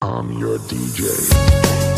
I'm your DJ.